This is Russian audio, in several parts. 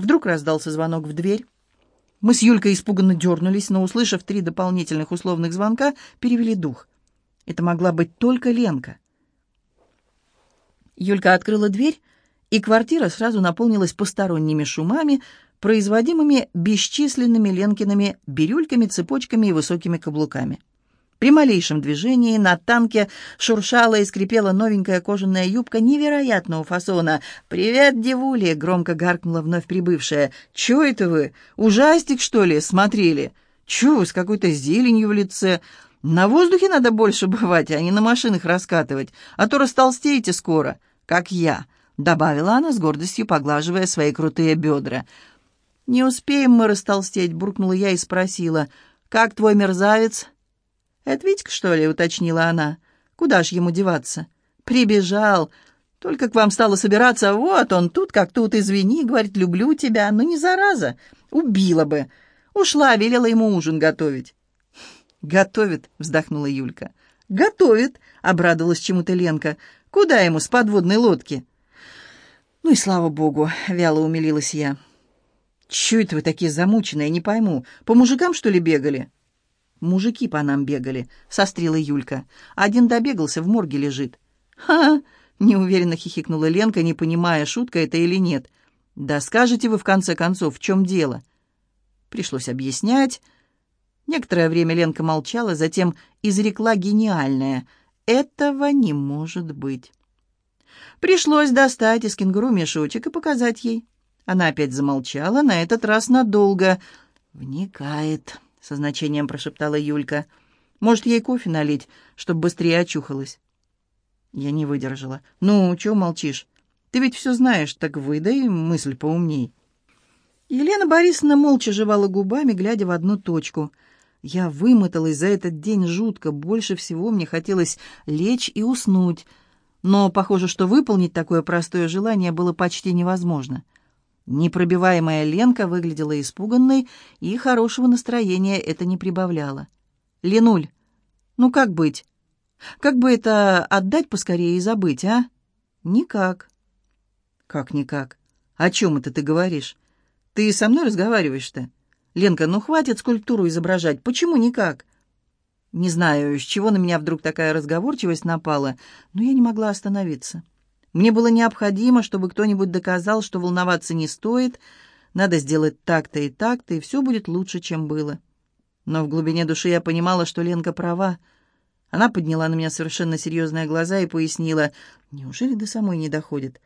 Вдруг раздался звонок в дверь. Мы с Юлькой испуганно дернулись, но, услышав три дополнительных условных звонка, перевели дух. Это могла быть только Ленка. Юлька открыла дверь, и квартира сразу наполнилась посторонними шумами, производимыми бесчисленными Ленкиными бирюльками, цепочками и высокими каблуками. При малейшем движении на танке шуршала и скрипела новенькая кожаная юбка невероятного фасона. «Привет, девули!» — громко гаркнула вновь прибывшая. «Чё это вы? Ужастик, что ли, смотрели? Чё вы с какой-то зеленью в лице? На воздухе надо больше бывать, а не на машинах раскатывать, а то растолстеете скоро, как я», — добавила она с гордостью, поглаживая свои крутые бедра. «Не успеем мы растолстеть», — буркнула я и спросила. «Как твой мерзавец?» «Это Витька, что ли?» — уточнила она. «Куда ж ему деваться?» «Прибежал. Только к вам стало собираться. Вот он тут, как тут. Извини, — говорит, — люблю тебя. Ну, не зараза. Убила бы. Ушла, велела ему ужин готовить». «Готовит», — вздохнула Юлька. «Готовит», — обрадовалась чему-то Ленка. «Куда ему с подводной лодки?» «Ну и слава богу», — вяло умилилась я. «Чё это вы такие замученные, не пойму. По мужикам, что ли, бегали?» «Мужики по нам бегали», — сострила Юлька. «Один добегался, в морге лежит». «Ха!» — неуверенно хихикнула Ленка, не понимая, шутка это или нет. «Да скажете вы, в конце концов, в чем дело?» Пришлось объяснять. Некоторое время Ленка молчала, затем изрекла гениальное. «Этого не может быть». Пришлось достать из кенгуру мешочек и показать ей. Она опять замолчала, на этот раз надолго. «Вникает», — со значением прошептала Юлька. «Может, ей кофе налить, чтобы быстрее очухалась?» Я не выдержала. «Ну, чего молчишь? Ты ведь все знаешь, так выдай мысль поумней». Елена Борисовна молча жевала губами, глядя в одну точку. Я вымоталась за этот день жутко. Больше всего мне хотелось лечь и уснуть. Но похоже, что выполнить такое простое желание было почти невозможно. — Непробиваемая Ленка выглядела испуганной, и хорошего настроения это не прибавляло. «Ленуль, ну как быть? Как бы это отдать поскорее и забыть, а?» «Никак». «Как никак? О чем это ты говоришь? Ты со мной разговариваешь-то? Ленка, ну хватит скульптуру изображать. Почему никак?» Не знаю, с чего на меня вдруг такая разговорчивость напала, но я не могла остановиться. Мне было необходимо, чтобы кто-нибудь доказал, что волноваться не стоит, надо сделать так-то и так-то, и все будет лучше, чем было. Но в глубине души я понимала, что Ленка права. Она подняла на меня совершенно серьезные глаза и пояснила, «Неужели до самой не доходит?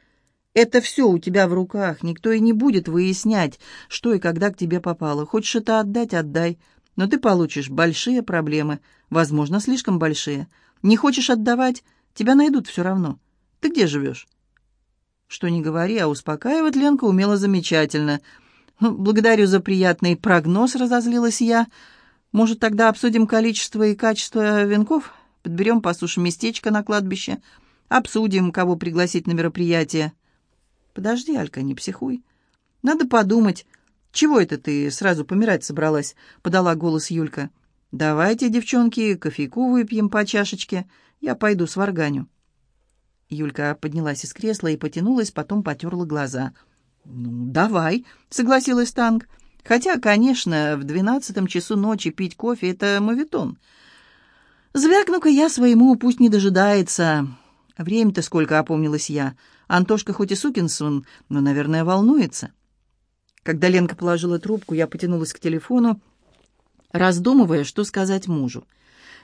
Это все у тебя в руках, никто и не будет выяснять, что и когда к тебе попало. Хочешь это отдать — отдай, но ты получишь большие проблемы, возможно, слишком большие. Не хочешь отдавать — тебя найдут все равно». Ты где живешь?» Что не говори, а успокаивать Ленка умела замечательно. «Ну, «Благодарю за приятный прогноз», — разозлилась я. «Может, тогда обсудим количество и качество венков? Подберем, послушаем местечко на кладбище. Обсудим, кого пригласить на мероприятие». «Подожди, Алька, не психуй. Надо подумать. Чего это ты сразу помирать собралась?» — подала голос Юлька. «Давайте, девчонки, кофейку выпьем по чашечке. Я пойду с варганю». Юлька поднялась из кресла и потянулась, потом потерла глаза. «Ну, давай», — согласилась Танк. «Хотя, конечно, в двенадцатом часу ночи пить кофе — это мавитон. Звякну-ка я своему, пусть не дожидается. Время-то сколько, опомнилась я. Антошка хоть и сукин сын, но, наверное, волнуется». Когда Ленка положила трубку, я потянулась к телефону, раздумывая, что сказать мужу.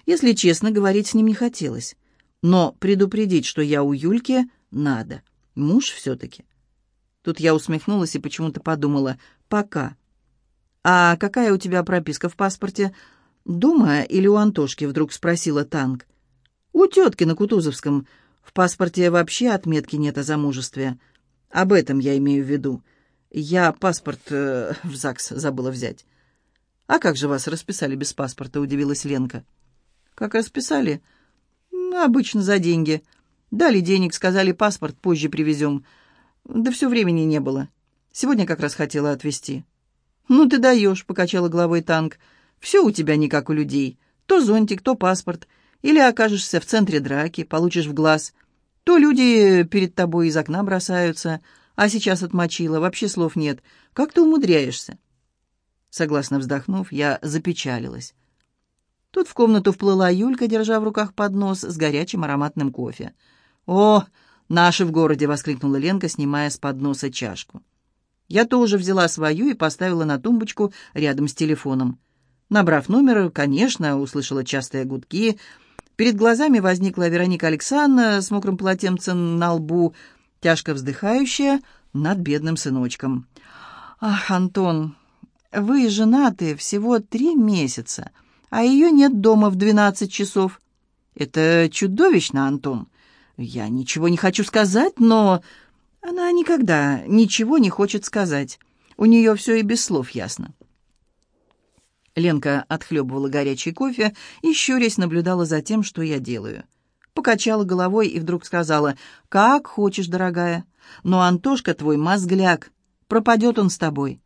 Если честно, говорить с ним не хотелось. Но предупредить, что я у Юльки, надо. Муж все-таки. Тут я усмехнулась и почему-то подумала «пока». «А какая у тебя прописка в паспорте?» «Дома или у Антошки?» — вдруг спросила Танк. «У тетки на Кутузовском. В паспорте вообще отметки нет о замужестве. Об этом я имею в виду. Я паспорт э, в ЗАГС забыла взять». «А как же вас расписали без паспорта?» — удивилась Ленка. «Как расписали?» «Обычно за деньги. Дали денег, сказали, паспорт позже привезем. Да все времени не было. Сегодня как раз хотела отвезти». «Ну ты даешь», — покачала головой танк. «Все у тебя не как у людей. То зонтик, то паспорт. Или окажешься в центре драки, получишь в глаз. То люди перед тобой из окна бросаются, а сейчас отмочила, вообще слов нет. Как ты умудряешься?» Согласно вздохнув, я запечалилась. Тут в комнату вплыла Юлька, держа в руках поднос с горячим ароматным кофе. «О, наши в городе!» — воскликнула Ленка, снимая с подноса чашку. Я тоже взяла свою и поставила на тумбочку рядом с телефоном. Набрав номер, конечно, услышала частые гудки. Перед глазами возникла Вероника Александровна с мокрым полотенцем на лбу, тяжко вздыхающая над бедным сыночком. «Ах, Антон, вы женаты всего три месяца, а ее нет дома в двенадцать часов. Это чудовищно, Антон. Я ничего не хочу сказать, но она никогда ничего не хочет сказать. У нее все и без слов ясно. Ленка отхлебывала горячий кофе и, щурясь, наблюдала за тем, что я делаю. Покачала головой и вдруг сказала, «Как хочешь, дорогая, но Антошка твой мозгляк, пропадет он с тобой».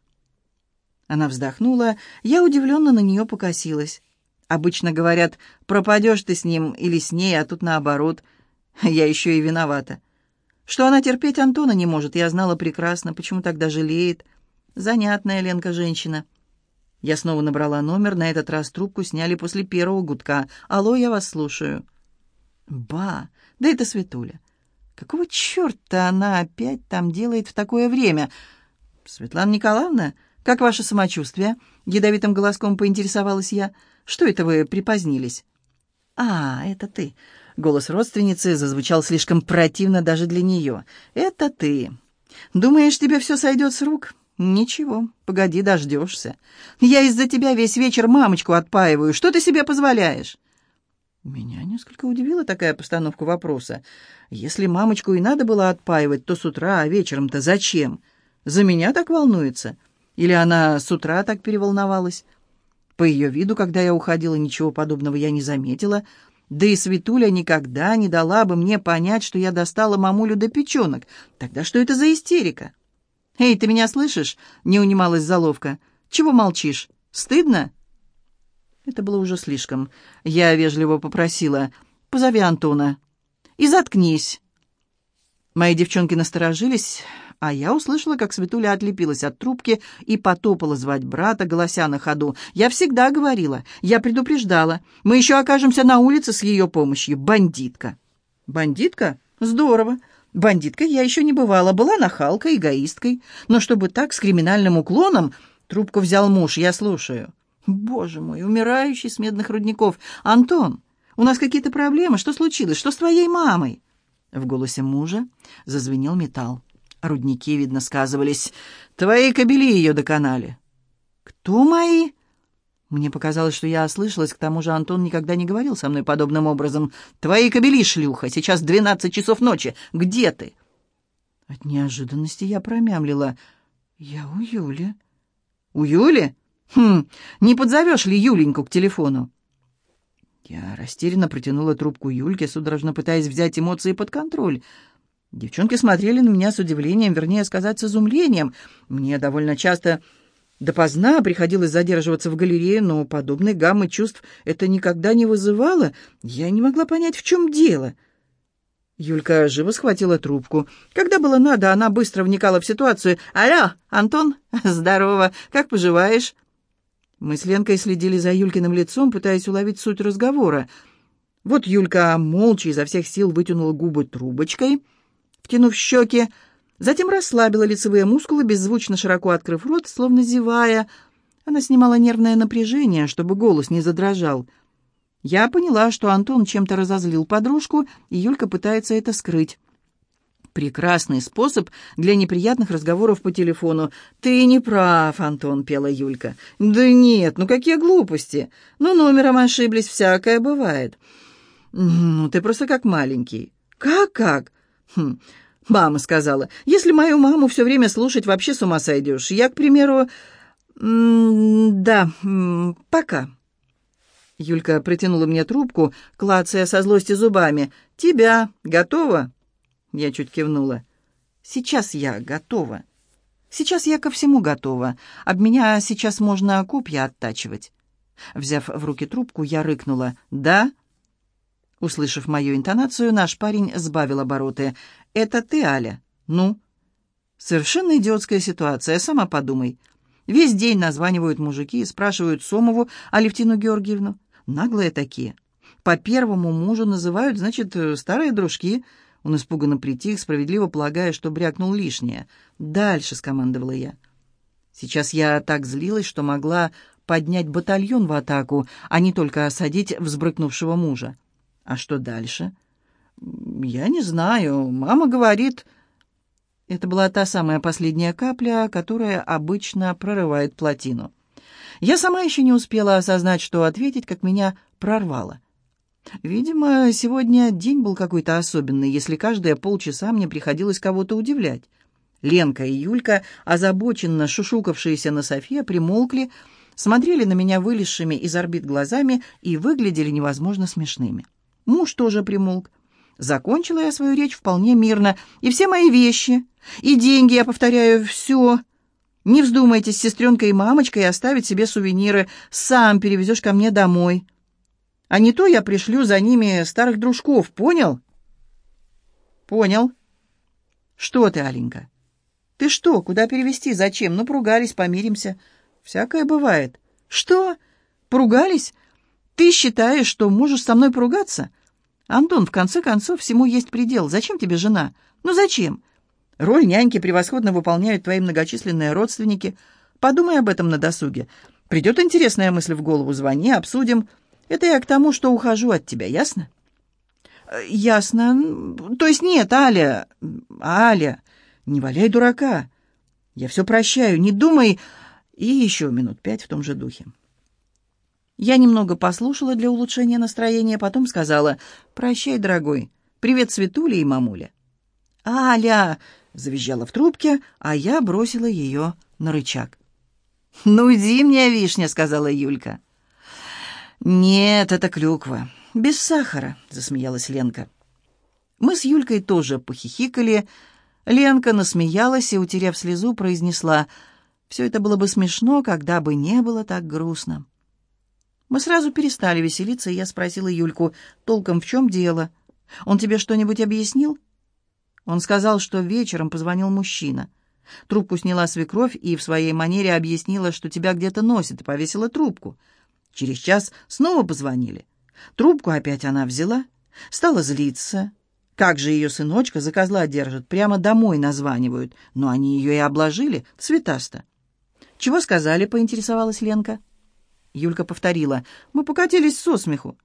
Она вздохнула, я удивленно на нее покосилась. Обычно говорят, пропадешь ты с ним или с ней, а тут наоборот. Я еще и виновата. Что она терпеть Антона не может, я знала прекрасно, почему тогда жалеет. Занятная Ленка женщина. Я снова набрала номер, на этот раз трубку сняли после первого гудка. «Алло, я вас слушаю». «Ба, да это Светуля. Какого черта она опять там делает в такое время?» «Светлана Николаевна, как ваше самочувствие?» Ядовитым голоском поинтересовалась я. «Что это вы припозднились?» «А, это ты». Голос родственницы зазвучал слишком противно даже для нее. «Это ты. Думаешь, тебе все сойдет с рук?» «Ничего, погоди, дождешься. Я из-за тебя весь вечер мамочку отпаиваю. Что ты себе позволяешь?» Меня несколько удивила такая постановка вопроса. Если мамочку и надо было отпаивать, то с утра, а вечером-то зачем? За меня так волнуется? Или она с утра так переволновалась? По ее виду, когда я уходила, ничего подобного я не заметила. Да и Светуля никогда не дала бы мне понять, что я достала мамулю до печенок. Тогда что это за истерика?» «Эй, ты меня слышишь?» — не унималась заловка. «Чего молчишь? Стыдно?» Это было уже слишком. Я вежливо попросила. «Позови Антона. И заткнись». Мои девчонки насторожились, а я услышала, как Светуля отлепилась от трубки и потопала звать брата, голося на ходу. «Я всегда говорила, я предупреждала. Мы еще окажемся на улице с ее помощью. Бандитка». «Бандитка? Здорово. Бандиткой я еще не бывала, была нахалкой, эгоисткой. Но чтобы так, с криминальным уклоном, трубку взял муж, я слушаю. Боже мой, умирающий с медных рудников. Антон, у нас какие-то проблемы? Что случилось? Что с твоей мамой? В голосе мужа зазвенел металл. Рудники, видно, сказывались. Твои кобели ее доконали. Кто мои? Мне показалось, что я ослышалась, к тому же Антон никогда не говорил со мной подобным образом. «Твои кобели, шлюха! Сейчас двенадцать часов ночи! Где ты?» От неожиданности я промямлила. «Я у Юли». «У Юли? Хм, не подзовешь ли Юленьку к телефону?» Я растерянно протянула трубку Юльке, судорожно пытаясь взять эмоции под контроль. Девчонки смотрели на меня с удивлением, вернее сказать, с изумлением. Мне довольно часто Допоздна приходилось задерживаться в галерее, но подобной гаммы чувств это никогда не вызывало. Я не могла понять, в чем дело. Юлька живо схватила трубку. Когда было надо, она быстро вникала в ситуацию. «Алло, Антон, здорово, как поживаешь?» Мы с Ленкой следили за Юлькиным лицом, пытаясь уловить суть разговора. Вот Юлька молча изо всех сил вытянула губы трубочкой, втянув щеки, Затем расслабила лицевые мускулы, беззвучно широко открыв рот, словно зевая. Она снимала нервное напряжение, чтобы голос не задрожал. Я поняла, что Антон чем-то разозлил подружку, и Юлька пытается это скрыть. «Прекрасный способ для неприятных разговоров по телефону. Ты не прав, Антон», — пела Юлька. «Да нет, ну какие глупости. Ну, номером ошиблись, всякое бывает». «Ну, ты просто как маленький». «Как-как?» Хм, Мама сказала, если мою маму все время слушать, вообще с ума сойдешь. Я, к примеру... да, пока. Юлька протянула мне трубку, клацая со злости зубами. «Тебя. Готова?» Я чуть кивнула. «Сейчас я готова. Сейчас я ко всему готова. Об меня сейчас можно копья оттачивать». Взяв в руки трубку, я рыкнула. «Да?» Услышав мою интонацию, наш парень сбавил обороты. «Это ты, Аля? Ну?» Совершенно идиотская ситуация, сама подумай. Весь день названивают мужики и спрашивают Сомову Алевтину Георгиевну. Наглые такие. По первому мужу называют, значит, старые дружки. Он испуганно притих, справедливо полагая, что брякнул лишнее. «Дальше», — скомандовала я. Сейчас я так злилась, что могла поднять батальон в атаку, а не только осадить взбрыкнувшего мужа. А что дальше? Я не знаю. Мама говорит... Это была та самая последняя капля, которая обычно прорывает плотину. Я сама еще не успела осознать, что ответить, как меня прорвало. Видимо, сегодня день был какой-то особенный, если каждые полчаса мне приходилось кого-то удивлять. Ленка и Юлька, озабоченно шушукавшиеся на Софе, примолкли, смотрели на меня вылезшими из орбит глазами и выглядели невозможно смешными. Муж тоже примолк. Закончила я свою речь вполне мирно. И все мои вещи, и деньги, я повторяю, все. Не вздумайте с сестренкой и мамочкой оставить себе сувениры. Сам перевезешь ко мне домой. А не то я пришлю за ними старых дружков, понял? Понял. Что ты, Аленька? Ты что, куда перевести, зачем? Ну, поругались, помиримся. Всякое бывает. Что? Поругались? Ты считаешь, что можешь со мной поругаться? Антон, в конце концов, всему есть предел. Зачем тебе жена? Ну, зачем? Роль няньки превосходно выполняют твои многочисленные родственники. Подумай об этом на досуге. Придет интересная мысль в голову, звони, обсудим. Это я к тому, что ухожу от тебя, ясно? Ясно. То есть нет, Аля... Аля, не валяй дурака. Я все прощаю, не думай... И еще минут пять в том же духе. Я немного послушала для улучшения настроения, потом сказала «Прощай, дорогой. Привет, Светуля и мамуля». «Аля!» — завизжала в трубке, а я бросила ее на рычаг. «Ну, зимняя вишня», — сказала Юлька. «Нет, это клюква. Без сахара», — засмеялась Ленка. Мы с Юлькой тоже похихикали. Ленка насмеялась и, утерев слезу, произнесла «Все это было бы смешно, когда бы не было так грустно». Мы сразу перестали веселиться, и я спросила Юльку, толком в чем дело? Он тебе что-нибудь объяснил? Он сказал, что вечером позвонил мужчина. Трубку сняла свекровь и в своей манере объяснила, что тебя где-то носит, и повесила трубку. Через час снова позвонили. Трубку опять она взяла, стала злиться. Как же ее сыночка за козла держат, прямо домой названивают. Но они ее и обложили, цветасто. «Чего сказали?» — поинтересовалась Ленка. Юлька повторила. «Мы покатились со смеху».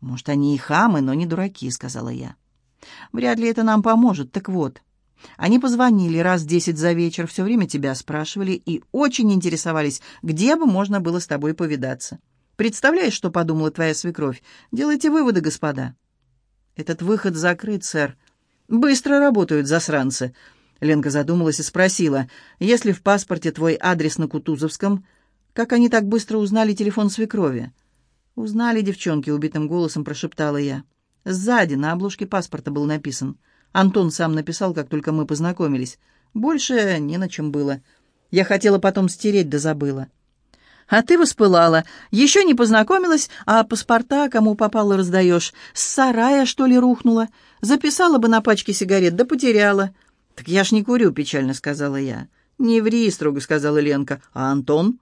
«Может, они и хамы, но не дураки», — сказала я. «Вряд ли это нам поможет. Так вот, они позвонили раз десять за вечер, все время тебя спрашивали и очень интересовались, где бы можно было с тобой повидаться. Представляешь, что подумала твоя свекровь? Делайте выводы, господа». «Этот выход закрыт, сэр. Быстро работают засранцы». Ленка задумалась и спросила, «Если в паспорте твой адрес на Кутузовском, как они так быстро узнали телефон свекрови?» «Узнали, девчонки», — убитым голосом прошептала я. «Сзади на обложке паспорта был написан. Антон сам написал, как только мы познакомились. Больше не на чем было. Я хотела потом стереть, да забыла». «А ты воспылала. Еще не познакомилась, а паспорта кому попало раздаешь. С сарая, что ли, рухнула? Записала бы на пачке сигарет, да потеряла». «Так я ж не курю», — печально сказала я. «Не ври», — строго сказала Ленка. «А Антон?»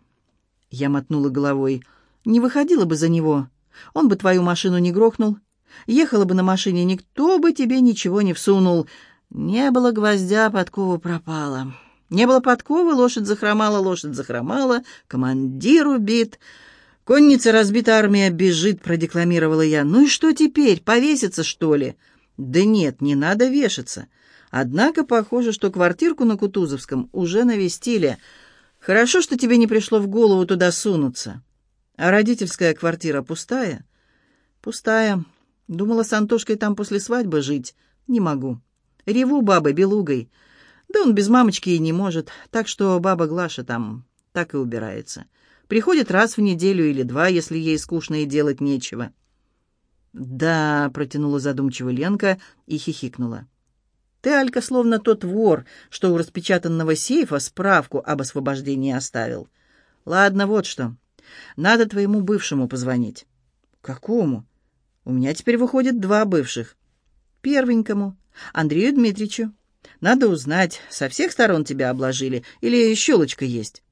Я мотнула головой. «Не выходила бы за него. Он бы твою машину не грохнул. Ехала бы на машине, никто бы тебе ничего не всунул. Не было гвоздя, подкова пропала. Не было подковы, лошадь захромала, лошадь захромала, командир убит. Конница разбита, армия бежит», — продекламировала я. «Ну и что теперь, повеситься, что ли?» «Да нет, не надо вешаться. Однако похоже, что квартирку на Кутузовском уже навестили». Хорошо, что тебе не пришло в голову туда сунуться. А родительская квартира пустая? Пустая. Думала с Антошкой там после свадьбы жить. Не могу. Реву бабой белугой. Да он без мамочки и не может. Так что баба Глаша там так и убирается. Приходит раз в неделю или два, если ей скучно и делать нечего. «Да», — протянула задумчиво Ленка и хихикнула. Ты, Алька, словно тот вор, что у распечатанного сейфа справку об освобождении оставил. Ладно, вот что. Надо твоему бывшему позвонить. Какому? У меня теперь выходит два бывших. Первенькому, Андрею Дмитриевичу. Надо узнать, со всех сторон тебя обложили или щелочка есть.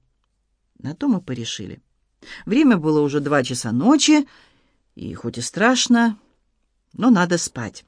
На то мы порешили. Время было уже два часа ночи, и хоть и страшно, но надо спать.